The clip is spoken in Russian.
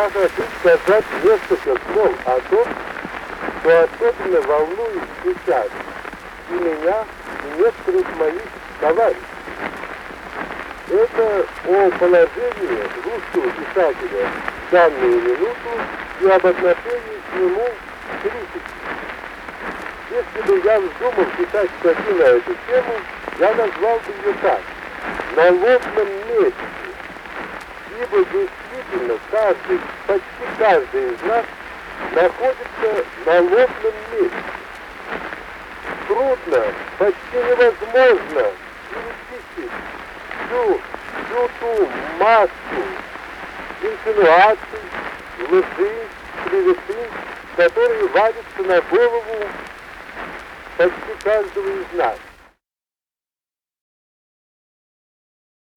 Хочу сказать несколько слов о том, что особенно волнует сейчас и меня, и некоторых моих товарищей. Это о положении русского писателя в данную минуту и об отношении к нему критики. Если бы я вздумал писать статью на эту тему, я назвал бы ее так «На лобном месте», каждый, почти каждый из нас находится на лобном месте. Трудно, почти невозможно перечислить всю, всю ту массу инсинуаций, лжи, клеветы, которые валятся на голову почти каждого из нас.